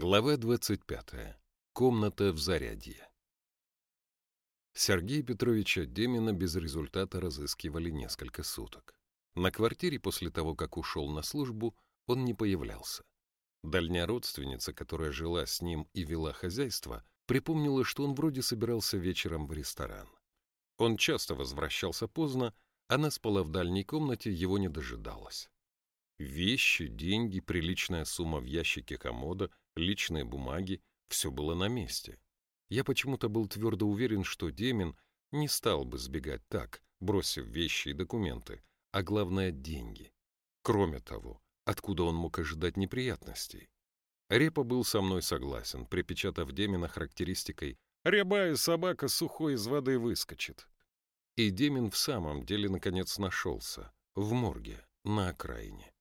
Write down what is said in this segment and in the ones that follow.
Глава 25. Комната в зарядье. Сергея Петровича Демина без результата разыскивали несколько суток. На квартире после того, как ушел на службу, он не появлялся. Дальняя родственница, которая жила с ним и вела хозяйство, припомнила, что он вроде собирался вечером в ресторан. Он часто возвращался поздно, она спала в дальней комнате, его не дожидалась. Вещи, деньги, приличная сумма в ящике комода, личные бумаги — все было на месте. Я почему-то был твердо уверен, что Демин не стал бы сбегать так, бросив вещи и документы, а главное — деньги. Кроме того, откуда он мог ожидать неприятностей? Репа был со мной согласен, припечатав Демина характеристикой «Рябая собака сухой из воды выскочит». И Демин в самом деле наконец нашелся, в морге, на окраине.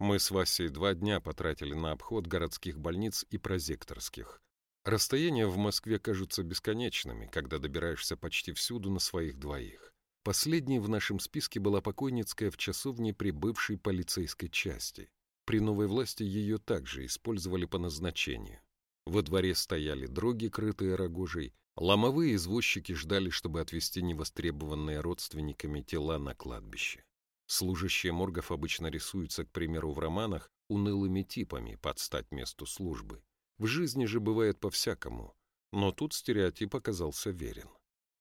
Мы с Васей два дня потратили на обход городских больниц и прозекторских. Расстояния в Москве кажутся бесконечными, когда добираешься почти всюду на своих двоих. Последней в нашем списке была покойницкая в часовне при бывшей полицейской части. При новой власти ее также использовали по назначению. Во дворе стояли дроги, крытые рогожей, ломовые извозчики ждали, чтобы отвезти невостребованные родственниками тела на кладбище. Служащие моргов обычно рисуются, к примеру, в романах унылыми типами под стать месту службы. В жизни же бывает по-всякому, но тут стереотип оказался верен.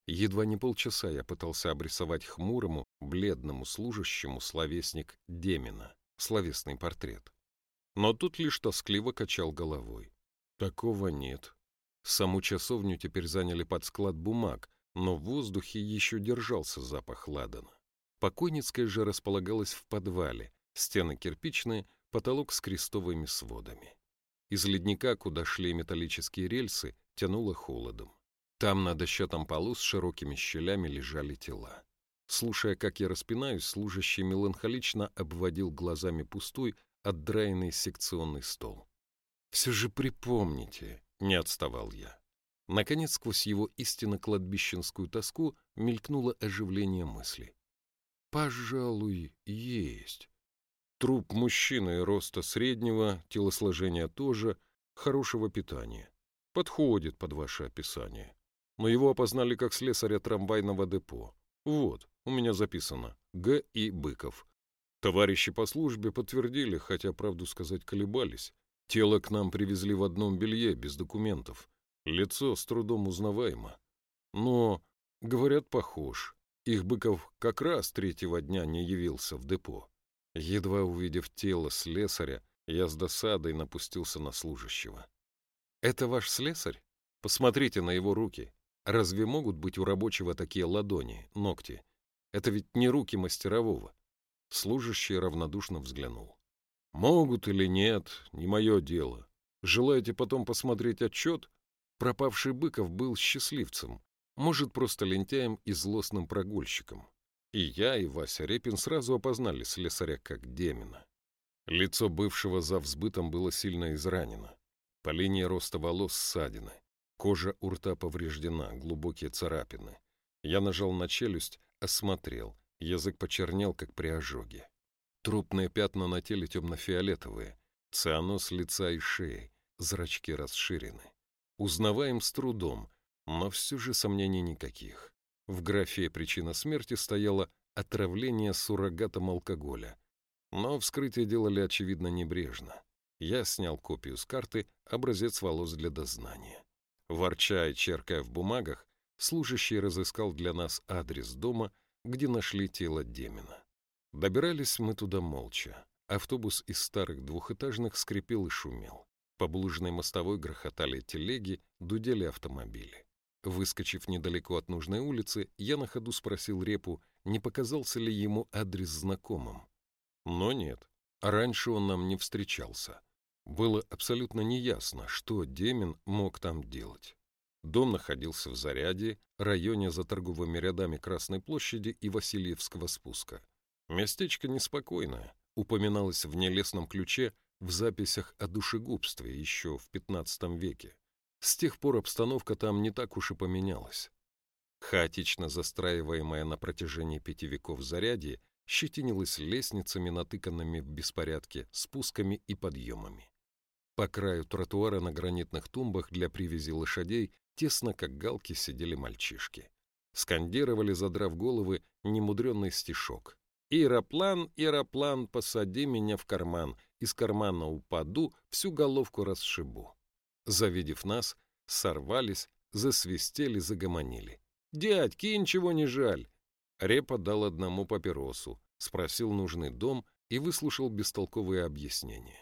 Едва не полчаса я пытался обрисовать хмурому, бледному служащему словесник Демина, словесный портрет. Но тут лишь тоскливо качал головой. Такого нет. Саму часовню теперь заняли под склад бумаг, но в воздухе еще держался запах ладана. Покойницкая же располагалась в подвале, стены кирпичные, потолок с крестовыми сводами. Из ледника, куда шли металлические рельсы, тянуло холодом. Там на дощатом полу с широкими щелями лежали тела. Слушая, как я распинаюсь, служащий меланхолично обводил глазами пустой, отдраенный секционный стол. «Все же припомните», — не отставал я. Наконец, сквозь его истинно кладбищенскую тоску мелькнуло оживление мысли. Пожалуй, есть. Труп мужчины роста среднего, телосложения тоже, хорошего питания. Подходит под ваше описание. Но его опознали как слесаря трамвайного депо. Вот, у меня записано. Г. И. Быков. Товарищи по службе подтвердили, хотя, правду сказать, колебались. Тело к нам привезли в одном белье, без документов. Лицо с трудом узнаваемо. Но, говорят, похож. Их Быков как раз третьего дня не явился в депо. Едва увидев тело слесаря, я с досадой напустился на служащего. «Это ваш слесарь? Посмотрите на его руки. Разве могут быть у рабочего такие ладони, ногти? Это ведь не руки мастерового». Служащий равнодушно взглянул. «Могут или нет, не мое дело. Желаете потом посмотреть отчет?» Пропавший Быков был счастливцем, может, просто лентяем и злостным прогульщиком. И я, и Вася Репин сразу опознали слесаря как Демина. Лицо бывшего за взбытом было сильно изранено. По линии роста волос ссадины. Кожа у рта повреждена, глубокие царапины. Я нажал на челюсть, осмотрел. Язык почернел, как при ожоге. Трупные пятна на теле темно-фиолетовые. Цианоз лица и шеи. Зрачки расширены. Узнаваем с трудом, но все же сомнений никаких. В графе «Причина смерти» стояло «отравление суррогатом алкоголя». Но вскрытие делали, очевидно, небрежно. Я снял копию с карты, образец волос для дознания. Ворча и черкая в бумагах, служащий разыскал для нас адрес дома, где нашли тело Демина. Добирались мы туда молча. Автобус из старых двухэтажных скрипел и шумел. По булыжной мостовой грохотали телеги, дудели автомобили. Выскочив недалеко от нужной улицы, я на ходу спросил Репу, не показался ли ему адрес знакомым. Но нет, раньше он нам не встречался. Было абсолютно неясно, что Демин мог там делать. Дом находился в Заряде, районе за торговыми рядами Красной площади и Васильевского спуска. Местечко неспокойное, упоминалось в нелестном ключе в записях о душегубстве еще в XV веке. С тех пор обстановка там не так уж и поменялась. Хаотично застраиваемая на протяжении пяти веков зарядье щетинилась лестницами, натыканными в беспорядке, спусками и подъемами. По краю тротуара на гранитных тумбах для привязи лошадей тесно, как галки, сидели мальчишки. Скандировали, задрав головы, немудренный стишок. «Ироплан, ироплан, посади меня в карман, из кармана упаду, всю головку расшибу». Завидев нас, сорвались, засвистели, загомонили. «Дядьки, ничего не жаль!» Репа дал одному папиросу, спросил нужный дом и выслушал бестолковые объяснения.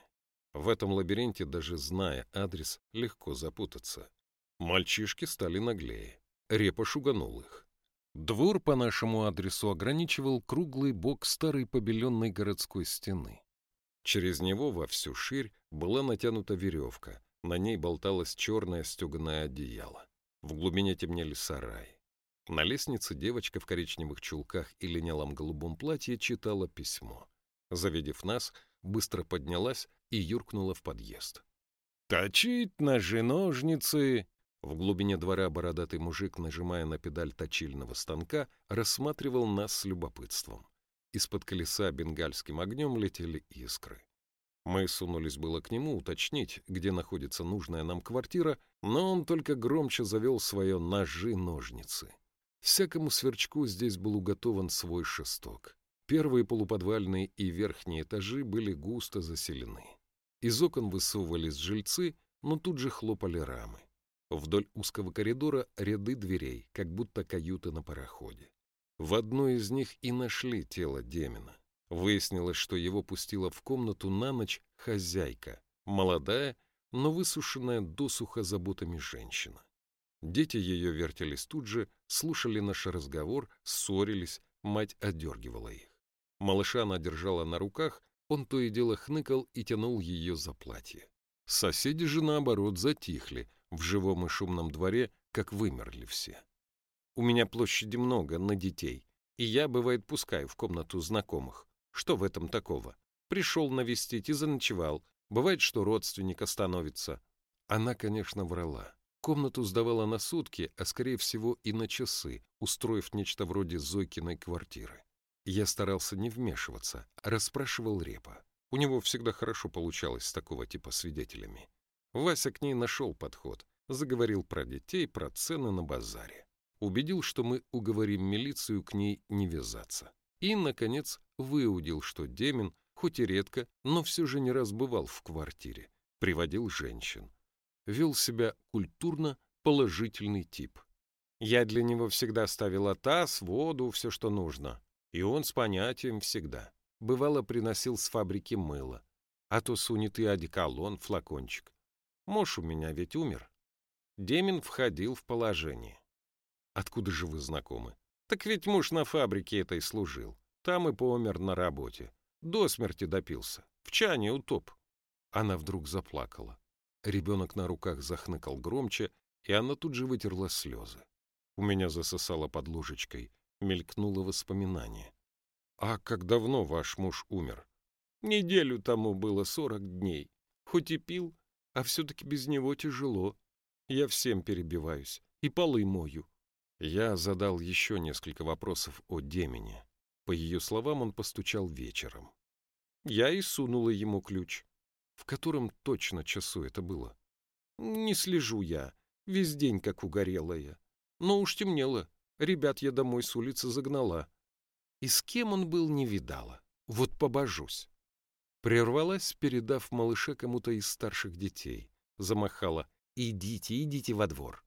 В этом лабиринте, даже зная адрес, легко запутаться. Мальчишки стали наглее. Репа шуганул их. Двор по нашему адресу ограничивал круглый бок старой побеленной городской стены. Через него во всю ширь была натянута веревка, на ней болталось черное стеганое одеяло. В глубине темнели сараи. На лестнице девочка в коричневых чулках и линялом голубом платье читала письмо. Завидев нас, быстро поднялась и юркнула в подъезд. «Точить ножи-ножницы!» В глубине двора бородатый мужик, нажимая на педаль точильного станка, рассматривал нас с любопытством. Из-под колеса бенгальским огнем летели искры. Мы сунулись было к нему уточнить, где находится нужная нам квартира, но он только громче завел свое ножи-ножницы. Всякому сверчку здесь был уготован свой шесток. Первые полуподвальные и верхние этажи были густо заселены. Из окон высовывались жильцы, но тут же хлопали рамы. Вдоль узкого коридора ряды дверей, как будто каюты на пароходе. В одной из них и нашли тело Демина. Выяснилось, что его пустила в комнату на ночь хозяйка, молодая, но высушенная досуха заботами женщина. Дети ее вертелись тут же, слушали наш разговор, ссорились, мать одергивала их. Малыша она держала на руках, он то и дело хныкал и тянул ее за платье. Соседи же, наоборот, затихли, в живом и шумном дворе, как вымерли все. У меня площади много на детей, и я, бывает, пускаю в комнату знакомых. Что в этом такого? Пришел навестить и заночевал. Бывает, что родственник остановится. Она, конечно, врала. Комнату сдавала на сутки, а, скорее всего, и на часы, устроив нечто вроде Зойкиной квартиры. Я старался не вмешиваться, а расспрашивал Репа. У него всегда хорошо получалось с такого типа свидетелями. Вася к ней нашел подход, заговорил про детей, про цены на базаре. Убедил, что мы уговорим милицию к ней не вязаться. И, наконец, выудил, что Демин, хоть и редко, но все же не раз бывал в квартире, приводил женщин. Вел себя культурно, положительный тип. Я для него всегда ставила таз, воду, все, что нужно. И он с понятием всегда. Бывало, приносил с фабрики мыло. А то сунет и одеколон, флакончик. Муж у меня ведь умер. Демин входил в положение. Откуда же вы знакомы? Так ведь муж на фабрике этой служил. Там и помер на работе. До смерти допился. В чане утоп. Она вдруг заплакала. Ребенок на руках захныкал громче, и она тут же вытерла слезы. У меня засосало под ложечкой, мелькнуло воспоминание. «А как давно ваш муж умер?» «Неделю тому было сорок дней. Хоть и пил, а все-таки без него тяжело. Я всем перебиваюсь и полы мою. Я задал еще несколько вопросов о Демине. По ее словам, он постучал вечером. Я и сунула ему ключ. В котором точно часу это было? Не слежу я. Весь день как угорелая. Но уж темнело. Ребят я домой с улицы загнала. И с кем он был, не видала. Вот побожусь. Прервалась, передав малыше кому-то из старших детей. Замахала. «Идите, идите во двор».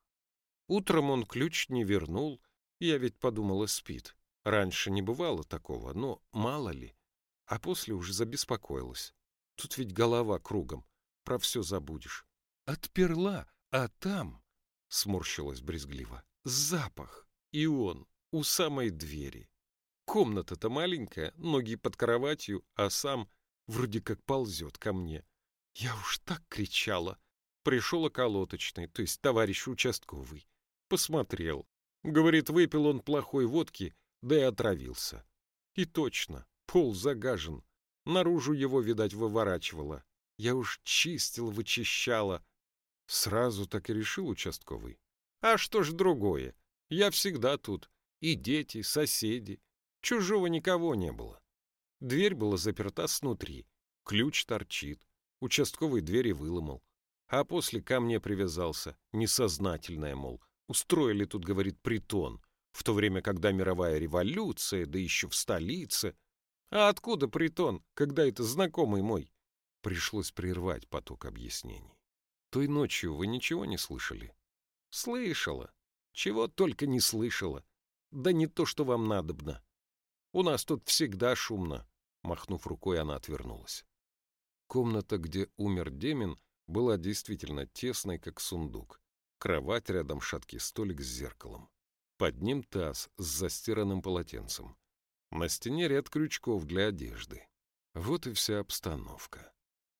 Утром он ключ не вернул, я ведь подумала, спит. Раньше не бывало такого, но мало ли. А после уже забеспокоилась. Тут ведь голова кругом, про все забудешь. Отперла, а там, сморщилась брезгливо, запах. И он у самой двери. Комната-то маленькая, ноги под кроватью, а сам вроде как ползет ко мне. Я уж так кричала. Пришел околоточный, то есть товарищ участковый. Посмотрел. Говорит, выпил он плохой водки, да и отравился. И точно, пол загажен. Наружу его, видать, выворачивало. Я уж чистил, вычищала. Сразу так и решил участковый. А что ж другое? Я всегда тут. И дети, соседи. Чужого никого не было. Дверь была заперта снутри. Ключ торчит. Участковый двери выломал. А после ко мне привязался, несознательное, мол. Устроили тут, говорит, притон, в то время, когда мировая революция, да еще в столице. А откуда притон, когда это знакомый мой? Пришлось прервать поток объяснений. Той ночью вы ничего не слышали? Слышала. Чего только не слышала. Да не то, что вам надобно. У нас тут всегда шумно. Махнув рукой, она отвернулась. Комната, где умер Демин, была действительно тесной, как сундук. Кровать рядом шаткий столик с зеркалом. Под ним таз с застиранным полотенцем. На стене ряд крючков для одежды. Вот и вся обстановка.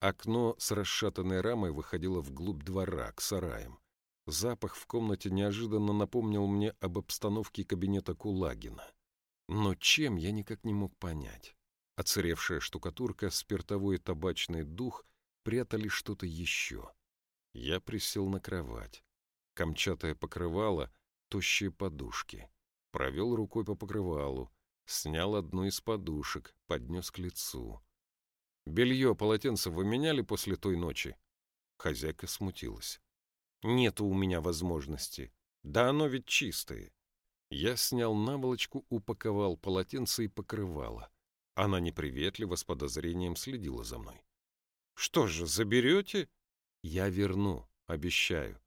Окно с расшатанной рамой выходило вглубь двора, к сараям. Запах в комнате неожиданно напомнил мне об обстановке кабинета Кулагина. Но чем, я никак не мог понять. Оцаревшая штукатурка, спиртовой и табачный дух прятали что-то еще. Я присел на кровать. Камчатое покрывало, тощие подушки. Провел рукой по покрывалу, снял одну из подушек, поднес к лицу. «Белье, полотенце вы меняли после той ночи?» Хозяйка смутилась. «Нету у меня возможности. Да оно ведь чистое». Я снял наволочку, упаковал полотенце и покрывало. Она неприветливо с подозрением следила за мной. «Что же, заберете?» «Я верну, обещаю.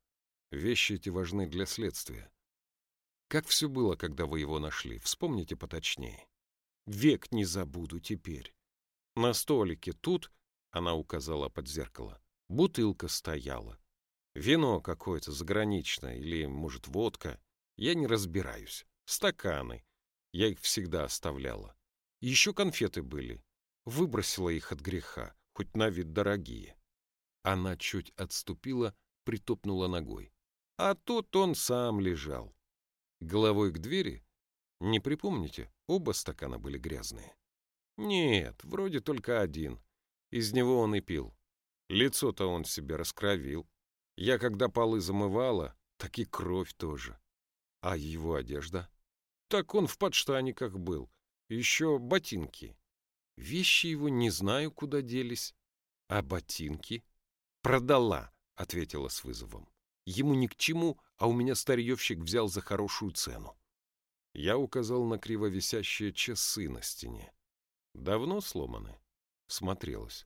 Вещи эти важны для следствия. Как все было, когда вы его нашли? Вспомните поточнее. Век не забуду теперь. На столике тут, она указала под зеркало, бутылка стояла. Вино какое-то заграничное или, может, водка. Я не разбираюсь. Стаканы. Я их всегда оставляла. Еще конфеты были. Выбросила их от греха, хоть на вид дорогие. Она чуть отступила, притопнула ногой. А тут он сам лежал. Головой к двери? Не припомните, оба стакана были грязные. Нет, вроде только один. Из него он и пил. Лицо-то он себе раскровил. Я когда полы замывала, так и кровь тоже. А его одежда? Так он в подштаниках был. Еще ботинки. Вещи его не знаю, куда делись. А ботинки? Продала, ответила с вызовом. Ему ни к чему, а у меня старьевщик взял за хорошую цену. Я указал на криво висящие часы на стене. Давно сломаны? Смотрелась.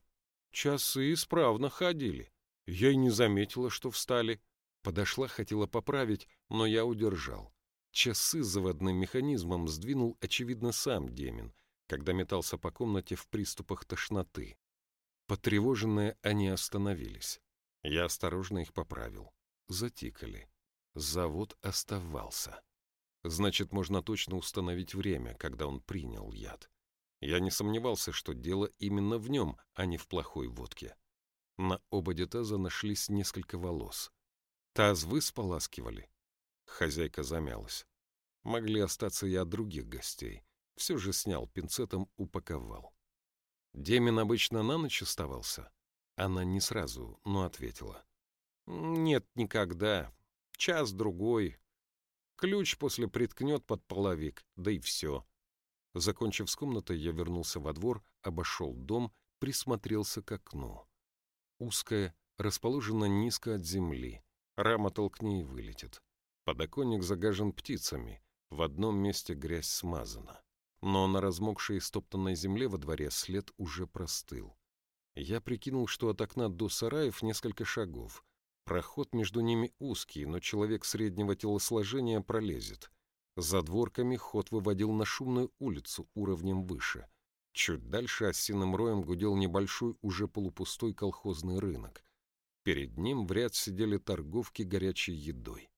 Часы исправно ходили. Я и не заметила, что встали. Подошла, хотела поправить, но я удержал. Часы заводным механизмом сдвинул, очевидно, сам Демин, когда метался по комнате в приступах тошноты. Потревоженные они остановились. Я осторожно их поправил. Затикали. Завод оставался. Значит, можно точно установить время, когда он принял яд. Я не сомневался, что дело именно в нем, а не в плохой водке. На ободе таза нашлись несколько волос. Таз вы споласкивали? Хозяйка замялась. Могли остаться и от других гостей. Все же снял пинцетом, упаковал. Демин обычно на ночь оставался. Она не сразу, но ответила. Нет, никогда. Час-другой. Ключ после приткнет под половик, да и все. Закончив с комнатой, я вернулся во двор, обошел дом, присмотрелся к окну. Узкое, расположено низко от земли. Рама толкни и вылетит. Подоконник загажен птицами. В одном месте грязь смазана. Но на размокшей и стоптанной земле во дворе след уже простыл. Я прикинул, что от окна до сараев несколько шагов. Проход между ними узкий, но человек среднего телосложения пролезет. За дворками ход выводил на шумную улицу уровнем выше. Чуть дальше осиным роем гудел небольшой, уже полупустой колхозный рынок. Перед ним в ряд сидели торговки горячей едой.